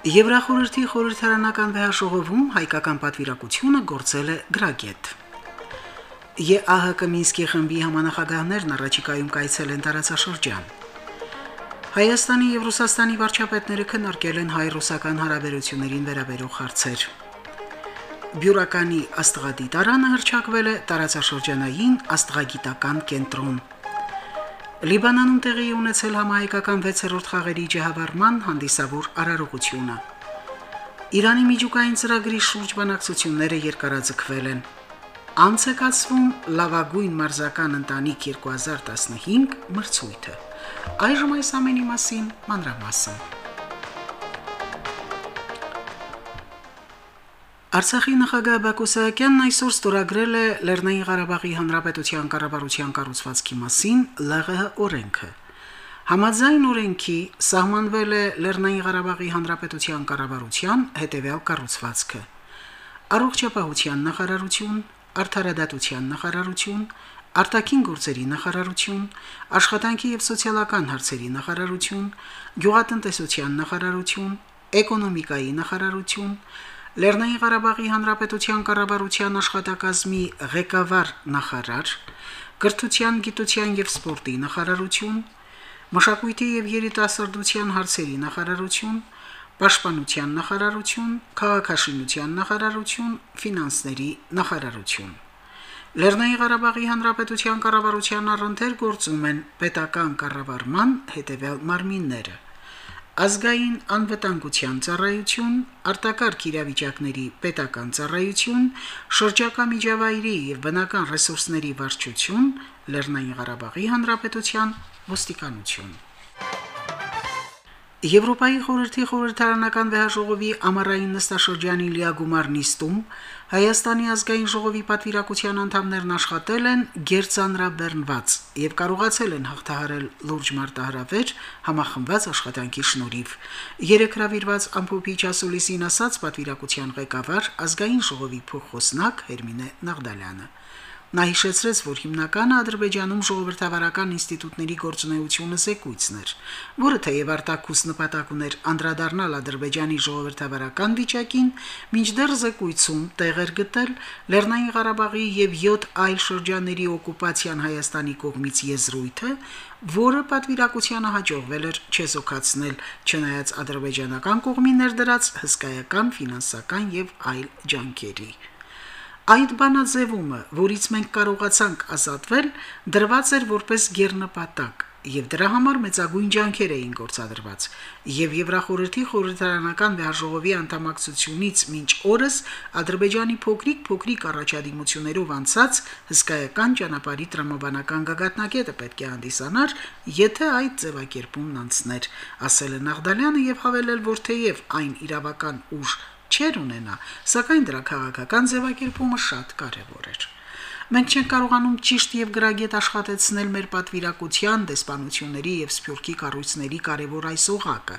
Եվրախորհրդի խորհրդարանական վեհաշողովում հայկական պատվիրակությունը գործել է գրագետ։ ԵԱՀԿ Մինսկի խմբի համանախագահներն առաջիկայում կայցել են տարածաշրջան։ Հայաստանի եւ Ռուսաստանի վարչապետները քննարկել են հայ-ռուսական հարաբերություններին վերաբերող հարցեր։ Բյուրականի աստղադիտարանը հրճակվել է տարածաշրջանային աստղագիտական կենտրոն։ Լիբանանում տեղի ունեցել համահայկական 6-րդ խաղերի ջահավարման հանդիսավոր արարողությունը։ Իրանի միջուկային ծրագրի շուրջ բանակցությունները երկարաձգվել են։ Անց է կացվում լավագույն մարզական ընտանիք 2015 մրցույթը։ Այժմ այս ամենի մասին մանրամասն։ Արցախի նախագահ Բակո Սահակյանն այսօր ստորագրել է Լեռնային Ղարաբաղի Հանրապետության կառավարության կառուցվածքի մասին ԼՂՀ օրենքը։ Համաձայն օրենքի սահմանվել է Լեռնային Ղարաբաղի Հանրապետության կառավարության հետևյալ կառուցվածքը. Առողջապահության նախարարություն, Արդարադատության նախարարություն, Արտաքին գործերի նախարարություն, Աշխատանքի եւ սոցիալական հարցերի նախարարություն, Գյուղատնտեսության նախարարություն, Էկոնոմիկայի նախարարություն, Լեռնային Ղարաբաղի Հանրապետության կառավարության աշխատակազմի ղեկավար նախարար, Կրթության, գիտության եւ սպորտի նախարարություն, Մշակույթի եւ երիտասարդության հարցերի նախարարություն, Պաշտպանության նախարարություն, Քաղաքաշինության նախարարություն, Ֆինանսների նախարարություն։ Լեռնային Ղարաբաղի Հանրապետության կառավարության առընթեր գործում են պետական կառավարման հետևյալ մարմինները. Ազգային անվտանգության ծառայություն, արտակարգ իրավիճակների պետական ծառայություն, շրջակա միջավայրի եւ բնական ռեսուրսների վարչություն, Լեռնային Ղարաբաղի Հանրապետության ոստիկանություն։ Եվրոպայի խորհրդի խորհրդարանական վեհաժողովի ամառային նստաշրջանի լիագումար նիստում Հայաստանի ազգային ժողովի պատվիրակության անդամներն աշխատել են գերծանրաբեռնված եւ կարողացել են հաղթահարել լուրջ մարտահրավեր համախմբված աշխատանքի շնորհիվ։ Երեք հravirված ամփոփիչ ասուլիսին ասաց պատվիրակության ղեկավար ազգային ժողովի փոխոսնակ Հերմինե Նաղդալյանը։ Նա հիշեցրեց, որ հիմնականը Ադրբեջանում ժողովրդավարական ինստիտուտների գործունեությունը զեկույցն էր, որը թեև արտակուս նպատակ ուներ անդրադառնալ Ադրբեջանի ժողովրդավարական վիճակին, մինչդեռ զեկույցում տեղ էր գտել Լեռնային Ղարաբաղի եւ 7 այլ շրջանների օկուպացիան Հայաստանի կողմից եզրույթը, որը պատվիրակությանը հաջողվել էր չեզոքացնել, չնայած ադրբեջանական կողմի ներդրած հսկայական ֆինանսական եւ այլ ջանքերի։ Այդ բանաձևումը, որից մենք կարողացանք ազատվել, դրված էր որպես ղերնպատակ, եւ դրա համար մեծագույն ջանքեր էին գործադրված։ Եվ Եվրախորհրդի խորհրդարանական վեհաժողովի անդամակցությունից մինչ օրս Ադրբեջանի փոքրիկ-փոքրիկ առաջադիմություններով անցած հսկայական ճանապարհի տրամաբանական գագաթնակետը պետք է հանդիսանար, եթե այդ ձևակերպումն անցներ, ասել է Նաղդալյանը եւ հավելել, որ թեև այն իրավական ուժ չեր ունենա, սակայն դրա քաղաքական ձևակերպումը շատ կարևոր էր։ Մենք չենք կարողանում ճիշտ եւ գրագետ աշխատեցնել մեր պատվիրակության, դեսպանությունների եւ սփյուռքի կառույցների կարևոր այս օղակը,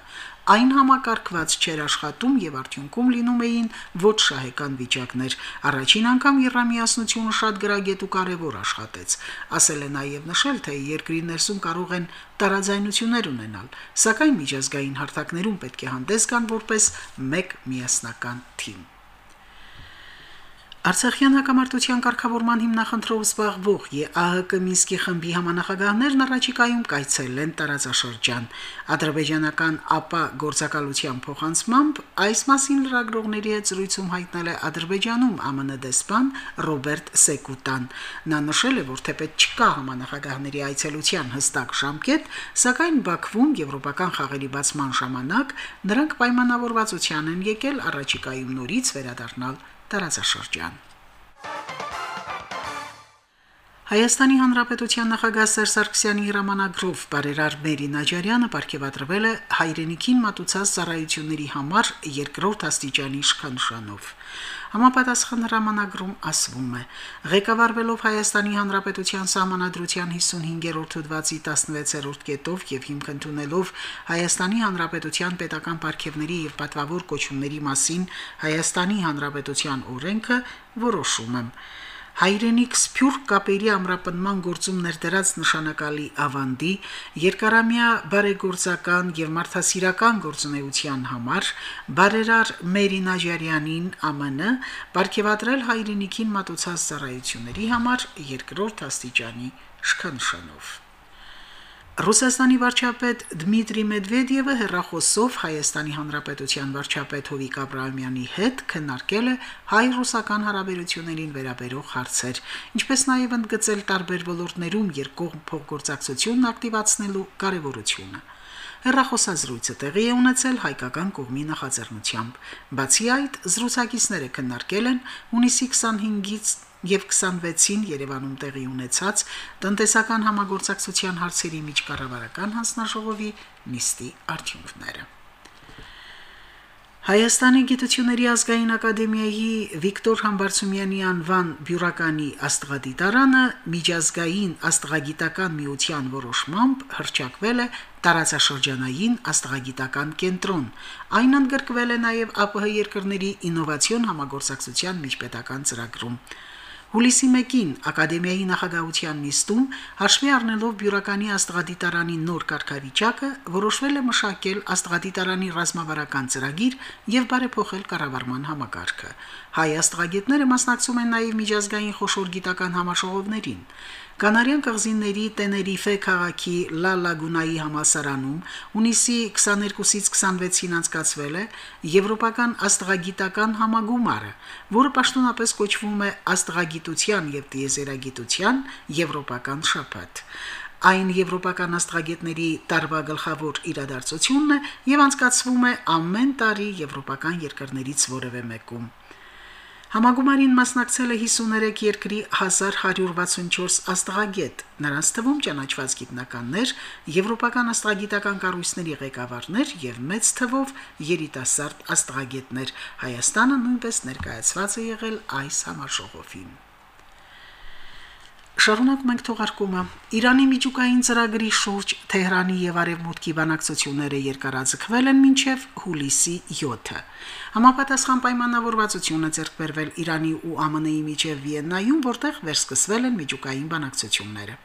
այն համակարգված չէր աշխատում եւ արդյունքում լինում էին ոչ շահեկան վիճակներ։ Առաջին անգամ երամիասնությունը շատ գրագետ ու կարևոր աշխատեց։ Ասել է նաեւ նշել, թե երկրի ներսում կարող են տարաձայնություններ ունենալ, սակայն միջազգային հարթակներում պետք է հանդես գան որպես մեկ միասնական թիմ։ Արցախյան հակամարտության կարգավորման հիմնախնդրով զբաղվող ԵԱՀԿ Մինսկի խմբի համանախագահներն առաջիկայում կայցելեն տարածաշրջան։ Ադրբեջանական ԱՊԱ գործակալության փոխանցմամբ այս մասին լրագրողների հետ զրույցում հայտնել է Ադրբեջանում ԱՄՆ դեսպան Ռոբերտ Սեկուտան։ Նա նշել է, որ թեպետ չկա համանախագահների այցելության հստակ ժամկետ, սակայն Բաքվում եվրոպական խաղերի բացման ժամանակ նրանք պայմանավորվածության են եկել առաջիկայում նորից վերադառնալ տարածաշրջան։ Հայաստանի Հանրապետության նախագահ Սերժ Սարգսյանի հրամանագրով բարերար Մերի Նաջարյանը ապարգևատրվել է հայրենիքին մատուցած ծառայությունների համար երկրորդ աստիճանի իշխանշանով։ Համապատասխան հրամանագրում ասվում է. ղեկավարվելով Հայաստանի Հանրապետության Սահմանադրության 55-րդ հոդվածի 16-րդ կետով եւ հիմք ընդունելով Հայաստանի Հանրապետության պետական պարգևների եւ պատվավոր կոչումների մասին Հայաստանի Հանրապետության օրենքը որոշում եմ հայրենիք սփյուռք կապերի ամրապնման գործում ներդրած նշանակալի ավանդի երկարամյա բարեգործական եւ մարդասիրական գործունեության համար բարերար Մերի Նաջարյանին ԱՄՆ ապարգևատրել հայրենիքին մատուցած ծառայությունների համար երկրորդ աստիճանի շքանշանով Ռուսաստանի վարչապետ Դմիտրի Մեդվեդևը հերրախոսով Հայաստանի Հանրապետության վարչապետ Հովիկ Աբրահամյանի հետ քննարկել է հայ-ռուսական հարաբերություններին վերաբերող հարցեր, ինչպես նաև ընդգծել տարբեր ոլորտներում երկկողմ փոխգործակցությունն ակտիվացնելու կարևորությունը։ Հերրախոսազրույցը տեղի է ունեցել հայկական կողմի նախաձեռնությամբ։ Բացի այդ, զրուցակիցները քննարկել են հունիսի 25-ից եւ 26-ին Երևանում տեղի ունեցած տնտեսական համագործակցության հարցերի միջկառավարական հանձնաժողովի նիստի արդյունքները։ Հայաստանի Գիտությունների ազգային ակադեմիայի Վիկտոր Համբարձումյանի անվան բյուրականի աստղադիտարանը միջազգային աստղագիտական միության որոշմամբ հրճակվել է տարածաշրջանային աստղագիտական կենտրոն։ Այն ընդգրկվել է նաև ԱՊՀ երկրների ինովացիոն համագործակցության միջպետական ծրագրում։ Հուլիսի 1-ին Ակադեմիայի նախագահության նիստում հաշվի առնելով բյուրականի աստղադիտարանի նոր կարգավիճակը, որոշվել է մշակել աստղադիտարանի ռազմավարական ծրագիր եւ բարեփոխել կառավարման համակարգը։ Հայ աստղագետները մասնակցում են նաև միջազգային խոշոր գիտական համաշողովներին։ Կանարյան կղզիների Տեներիֆե քաղաքի Լա Լագունայի համալսարանում ունիսի 22-ից 26-ին անցկացվել է Եվրոպական աստղագիտական համագումարը, որը պաշտոնապես կոչվում է Աստղագիտության եւ տիեզերագիտության Եվրոպական շաբաթ։ Այն եվրոպական աստղագետների տարվա գլխավոր իրադարձությունն է եւ անցկացվում է ամեն տարի եվրոպական երկրներից որևէ մեկում։ Համագումարին մասնակցել է 53 երկրի 1164 աստղագետ, նրանց թվում ճանաչված գիտնականներ, եվրոպական աստղագիտական կառույցների ղեկավարներ եւ մեծ թվով երիտասարդ աստղագետներ։ Հայաստանը նույնպես ներկայացված է եղել այս համաժողովին։ Շարունակ մենք թողարկումը։ Իրանի միջուկային ծրագրի շուրջ Թեհրանի եւ Արևմուտքի բանակցությունները երկարաձգվել են մինչև հուլիսի 7-ը։ Համապատասխան պայմանավորվածությունը ձեռք բերվել Իրանի ու ԱՄՆ-ի միջև Վիեննայում, որտեղ վերսկսվել են միջուկային բանակցությունները։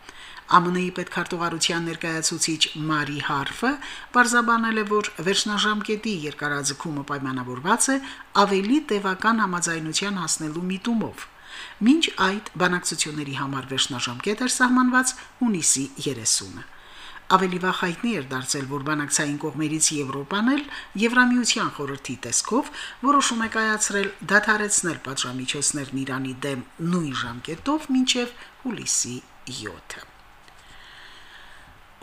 ԱՄՆ-ի պետքարտուղարության ներկայացուցիչ Մարի Հարֆը բարձաբանել է, որ վերջնաժամկետի երկարաձգումը պայմանավորված է ավելի տևական համաձայնության հասնելու միտումով Մինչ այդ բանակցությունների համար վերջնաժամկետ էր սահմանված հունիսի 30-ը։ Ավելի վաղ հայտնի էր դարձել, որ բանակցային կողմերից Եվրոպան էլ Եվրամիության խորհրդի տեսքով որոշում է կայացրել դադարեցնել պատժամիջոցներն Իրանի դեմ նույն ժամկետով մինչև հուլիսի 7-ը։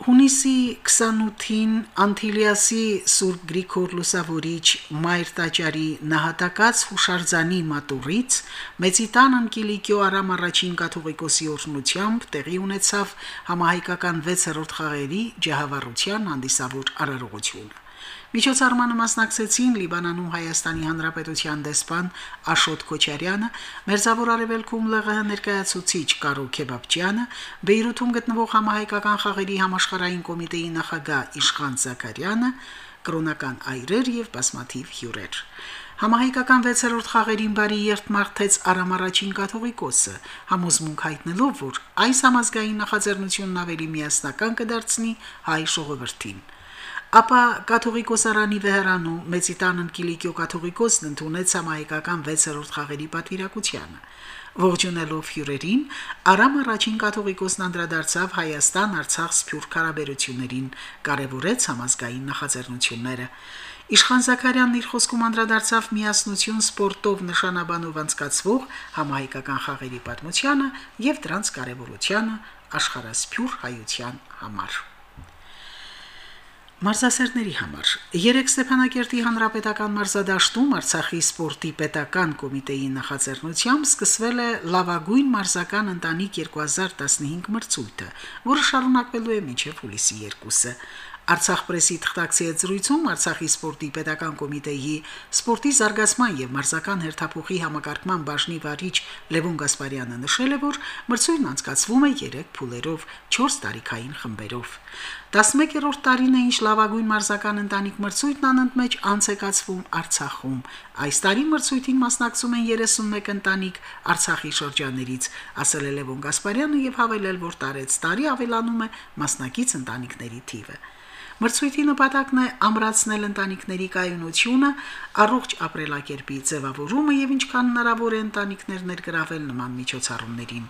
Հունիսի 28-ին Անտիլիասի Սուրբ Գրիգոր Լուսավորիչ Մայր տաճարի նահատակած հուշարձանի մատուրից Մեծիտան Անկիլիկիո Արամ առաջին կաթողիկոսի օրհնությամբ տեղի ունեցավ համահայկական 6-րդ խաղերի ջահավառության հանդիսավոր արարողությունը։ Միջոցառմանը մասնակցեցին Լիբանանում Հայաստանի Հանրապետության դեսպան Աշոտ Քոչարյանը, Մերձավոր Արևելքում ԼՂՀ ներկայացուցիչ Կարո Քեբաբջյանը, Բեյրութում գտնվող համահայկական խաղերի համաշխարհային կոմիտեի նախագահ Իշխան Զաքարյանը, կրոնական այրեր եւ բազմաթիվ հյուրեր։ Համահայկական 6-րդ խաղերին բարի երթ մաղթեց Արամ առաջին կաթողիկոսը, համոզմունք հայտնելով, որ այս համազգային նախաձեռնությունն ավելի միասնական կդարձնի հայ ժողովրդին ապա կաթողիկոսարանի վեհրանում Մեծիտանն Կիլիկիո կաթողիկոսն ընդունեց համահայկական 6-րդ խաղերի պատվիրակությանը։ Ողջունելով հյուրերին, Արամ առաջին կաթողիկոսն անդրադարձավ Հայաստան-Արցախ սփյուռք հարաբերություններին, կարևորեց համազգային նախաձեռնությունները։ Իշխան Զաքարյանն իր խոսքում անդրադարձավ միասնություն սպորտով նշանաբանով անցկացվող համահայկական խաղերի պատմությանը եւ դրանց կարևորությանը աշխարհասփյուռ հայության համար։ Մարզասերների համար. Երեք Ստեփանակերտի հանրապետական մարզադաշտում Արցախի սպորտի պետական կոմիտեի նախաձեռնությամբ սկսվել է լավագույն մարզական ընտանիք 2015 մրցույթը, որը շարունակվելու է մինչև հուլիսի 2-ը։ Արցախ պրեսի թղթակցի հետ զրույցում Արցախի սպորտի պետական կոմիտեի սպորտի զարգացման եւ մարզական հերթափոխի համակարգման բաժնի վարիչ Լևոն Գասպարյանը նշել է, որ մրցույթն անցկացվում է 3 փուլերով 4 տարիքային խմբերով։ 11-րդ տարին է ինչ լավագույն մարզական ընտանիք մրցույթն անընդմեջ անց է կացվում Արցախում։ Այս տարի մրցույթին մասնակցում են 31 ընտանիք Արցախի շրջաներից, ասել է Լևոն Գասպարյանը եւ հավելել, որ տարեց տարի ավելանում է մասնակից ընտանիքների թիվը։ Մրցույթի նպատակն է ամրացնել ընտանիքների կայունությունը, առողջ ապրելակերպի ձևավորումը եւ ինչքան հնարավոր է ընտանիքներ ներգրավել նման միջոցառումներին։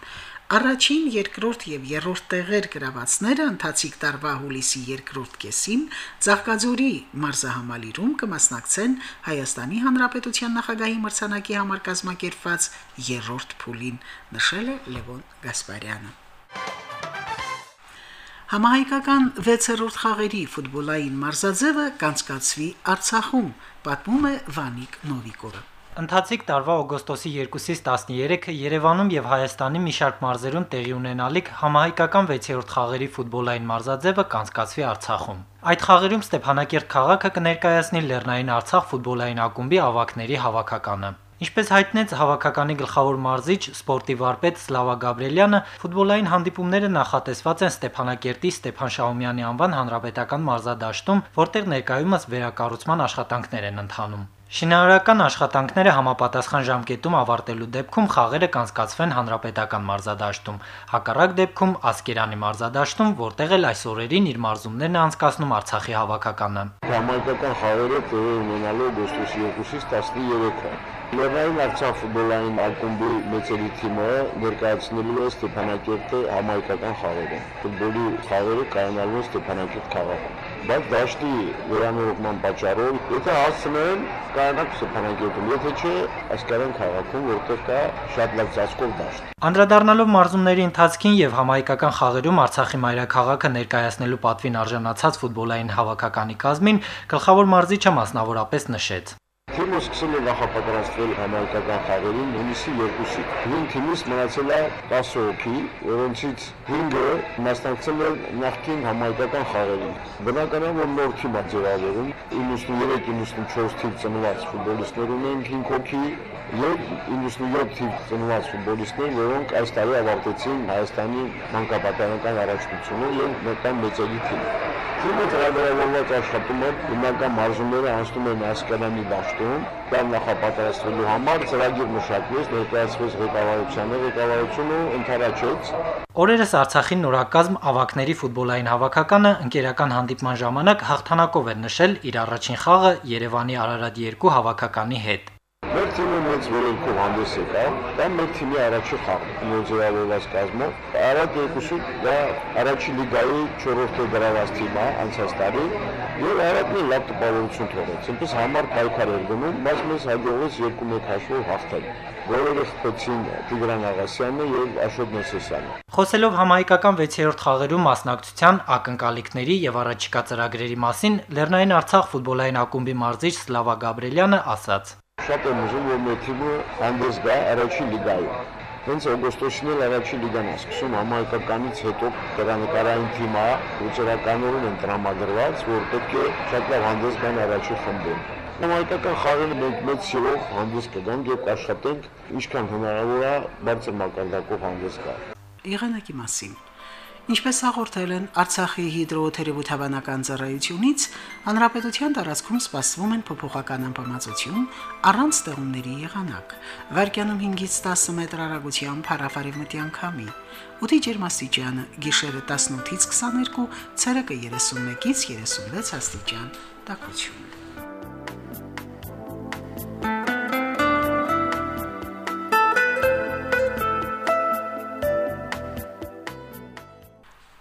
Առաջին, երկրորդ եւ երրորդ տեղեր գրավացները ընթացիկ տարվա հուլիսի երկրորդ կեսին Ծաղկաձորի մարզահամալիրում կմասնակցեն Հայաստանի Հանրապետության նախագահի մրցանակի համար կազմակերպված երրորդ փուլին, նշել է Լևոն Գասպարյանը։ Համահայկական 6-րդ խաղերի ֆուտբոլային մարզաձևը կանցկացվի Արցախում, պատմում է Վանիկ Նովիկովը։ Ընթացիկ տարվա օգոստոսի 2-ից 13-ը Երևանում եւ Հայաստանի մի շարք մարզերում տեղի ունենալիք համահայկական 6-րդ խաղերի ֆուտբոլային մարզաձևը կանցկացվի Արցախում։ Այդ խաղերում Ստեփանակերտ քաղաքը կներկայացնի Լեռնային Արցախ ֆուտբոլային ակումբի ավակների հավաքականը։ Ինչպես հայտնեց հավաքականի գլխավոր մարզիչ սպորտի վարպետ Սլավա Գաբրելյանը, ֆուտբոլային հանդիպումները նախատեսված են Ստեփանակերտի Ստեփան Շահումյանի անվան հանրապետական մարզադաշտում, որտեղ ներկայումս վերակառուցման աշխատանքներ են ընթանում։ Շինարարական աշխատանքները համապատասխան ժամկետում ավարտելու դեպքում խաղերը կանցկացվեն հանրապետական մարզադաշտում, հակառակ դեպքում Ասկերանի մարզադաշտում, որտեղ էլ այս օրերին իր մարզումներն անցկացնում Արցախի հավաքականը։ Համայնքական խաղերը տեղի ունենալու օգոստոսի 2-ից 13-ը։ Լեռնային Արցախ ֆուտբոլային ակումբի մեծերի թիմը ներկայացնելու է Ստեփանակերտի համայնքական խաղերը։ Ֆուտբոլի խաղերը կայանալու Ստեփանակերտ քաղաքում բայց դաշտի վերանորոգման պատճառով եթե հասցնեն կանանք Ստեփանակերտում, եթե չէ Ասկարան քաղաքում, որտեղ կա շատ լավ ծածկով դաշտ։ Անդրադառնալով մարզումների ընթացքին եւ համայնքական խաղերում Արցախի մայրաքաղաքը ներկայացնելու պատվին արժանացած ֆուտբոլային հավաքականի կազմին գլխավոր մարզիչը մասնավորապես նշեց. Թիմը սկսել է նախապատրաստվել համայնքական խաղերին հունիսի 2-ից։ Նույն թիմից մնացել է 10 հոգի, որոնցից 5-ը մասնակցել են նախկին համայնքական խաղերին։ Բնականաբար որ նոր թիմ է ձևավորում, 93-94 թիվ ծնված ֆուտբոլիստներ ունեն 5 հոգի եւ 97 թիվ ծնված ֆուտբոլիստներ, որոնք այս տարի ավարտեցին Հայաստանի մանկապատանեկան առաջնությունը եւ մեկան մեծերի թիմ։ Թիմը ծրագրավորված աշխատում է հիմնական մարզումները անցնում են Ասկերանի դաշտում, դա նախապատրաստվելու համար ծրագիր մշակվեց, ներկայացվեց ղեկավարությանը, ղեկավարությունը ընդհանրացեց Օրերս Արցախի նորակազմ ավակների ֆուտբոլային հավաքականը ընկերական հանդիպման ժամանակ հաղթանակով էր նշել իր առաջին խաղը Երևանի Արարատ 2 հավաքականի հետ։ Մեր թիմը մեծ վերելքով հանդես եկավ, դա մեր թիմի առաջի խաղն է ձևավորված կազմով։ Արադ երկուսը դա առաջի լիգայի 4-րդ դրաված թիմն է անցած տարի, եւ Արադն լավ տպավորություն թողեց։ Ինչպես համար պայքար էր գնում, բայց մեզ հաջողվեց 2-1 հաշվով հաղթել որերը խփեցին Տիգրան Աղասյանը եւ Աշոտ Նեսեսյանը։ Խոսելով համահայկական 6-րդ խաղերում մասնակցության ակնկալիքների եւ առաջիկա ծրագրերի մասին, Լեռնային Արցախ ֆուտբոլային ակումբի մարզիչ Սլավա Գաբրելյանը ասաց. Շատ եմ ուզում, որ մեր թիմը հանդես գա առաջին լիգայում։ Հենց օգոստոսին էլ առաջին լիգան է սկսում համահայկականից հետո դրանեկարային թիմը ուծերականորեն են տրամադրված, որ պետք է շատ լավ հանդես գան առաջի խմբում։ Համահայկական խաղերը մենք մեծ սիրով հանդես կգանք եւ կաշխատենք ինչքան հնարավոր է բարձր մակարդակով հանդես գալ։ Եղանակի մասին Ինչպես հաղորդել են Արցախի հիդրոթերապևտաբանական ծառայությունից, հանրապետության տարածքում սպասվում են փոփոխական ամպամածություն առանց ստեղումների եղանակ։ Վարկյանում 5-ից 10 մետր հեռագությամբ հարավարևմտյան քամի։ Օդի ջերմաստիճանը՝ գիշերը 18-ից 22, ցերեկը 31-ից 36 աստիճան։ Տակություն։